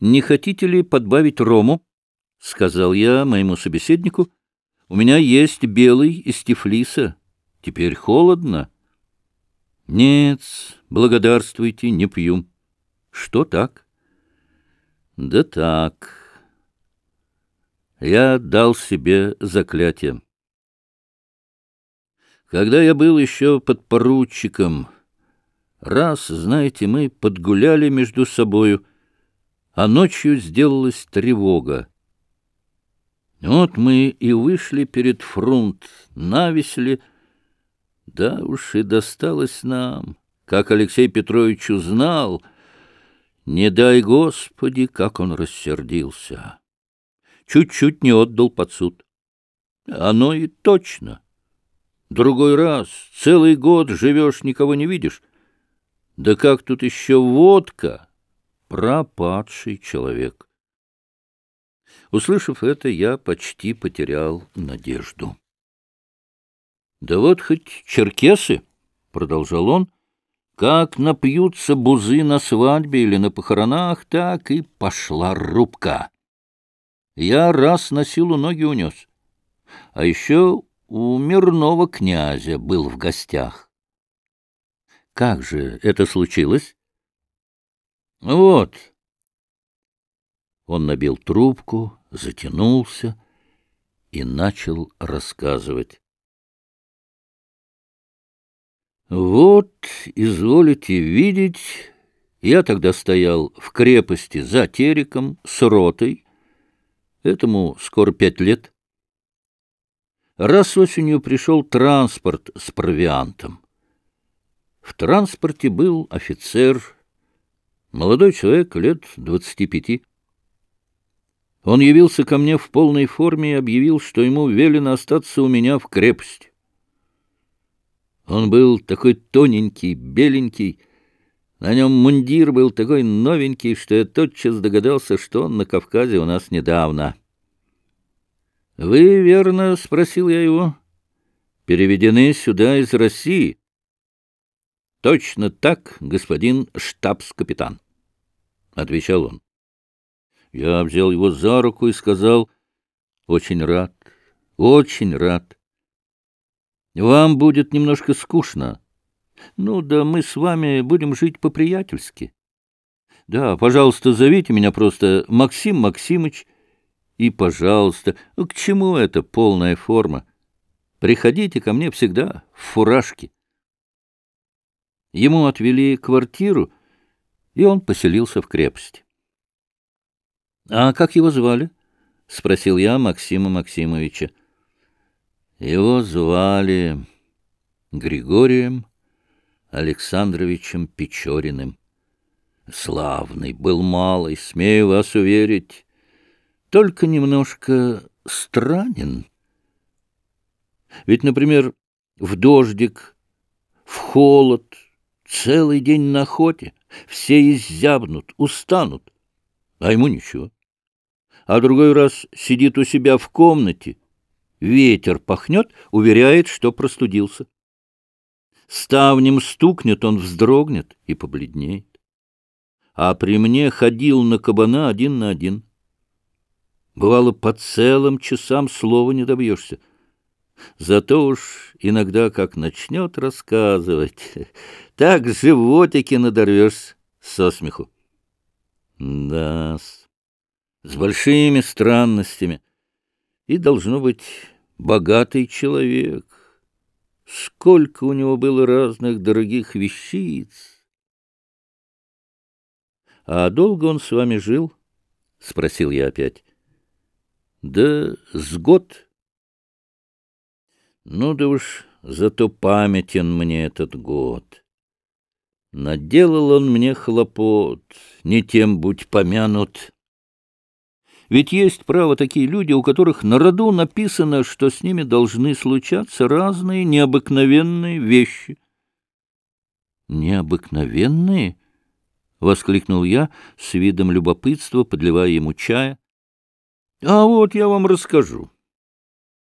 не хотите ли подбавить рому? — сказал я моему собеседнику. — У меня есть белый из Тифлиса. Теперь холодно. — Нет, благодарствуйте, не пью. — Что так? — Да так. Я дал себе заклятие. Когда я был еще подпоручиком, раз, знаете, мы подгуляли между собою, а ночью сделалась тревога. Вот мы и вышли перед фрунт, навесли, да уж и досталось нам, как Алексей Петрович узнал, не дай Господи, как он рассердился. Чуть-чуть не отдал под суд. Оно и точно. Другой раз, целый год живешь, никого не видишь. Да как тут еще водка? Пропадший человек. Услышав это, я почти потерял надежду. Да вот хоть черкесы, — продолжал он, — как напьются бузы на свадьбе или на похоронах, так и пошла рубка. Я раз на силу ноги унес. А еще у мирного князя был в гостях. Как же это случилось? Вот. Он набил трубку, затянулся и начал рассказывать. Вот, изволите видеть, я тогда стоял в крепости за Тереком с ротой, этому скоро пять лет, Раз осенью пришел транспорт с провиантом. В транспорте был офицер, молодой человек лет двадцати пяти. Он явился ко мне в полной форме и объявил, что ему велено остаться у меня в крепости. Он был такой тоненький, беленький, на нем мундир был такой новенький, что я тотчас догадался, что он на Кавказе у нас недавно. — Вы, верно, — спросил я его, — переведены сюда из России? — Точно так, господин штабс-капитан, — отвечал он. Я взял его за руку и сказал, — очень рад, очень рад. Вам будет немножко скучно. Ну да мы с вами будем жить по-приятельски. Да, пожалуйста, зовите меня просто Максим Максимыч, и, пожалуйста, к чему эта полная форма? Приходите ко мне всегда в фуражке. Ему отвели квартиру, и он поселился в крепости. — А как его звали? — спросил я Максима Максимовича. Его звали Григорием Александровичем Печориным. Славный был малый, смею вас уверить, только немножко странен. Ведь, например, в дождик, в холод, целый день на охоте, все изябнут, устанут, а ему ничего. А другой раз сидит у себя в комнате, ветер пахнет, уверяет, что простудился. Ставнем стукнет, он вздрогнет и побледнеет. А при мне ходил на кабана один на один — Бывало, по целым часам слова не добьешься. Зато уж иногда, как начнет рассказывать, так животики надорвешься со смеху. да -с, с большими странностями. И, должно быть, богатый человек. Сколько у него было разных дорогих вещиц. — А долго он с вами жил? — спросил я опять. Да с год. Ну да уж, зато памятен мне этот год. Наделал он мне хлопот, не тем будь помянут. Ведь есть, право, такие люди, у которых на роду написано, что с ними должны случаться разные необыкновенные вещи. «Необыкновенные?» — воскликнул я с видом любопытства, подливая ему чая. А вот я вам расскажу.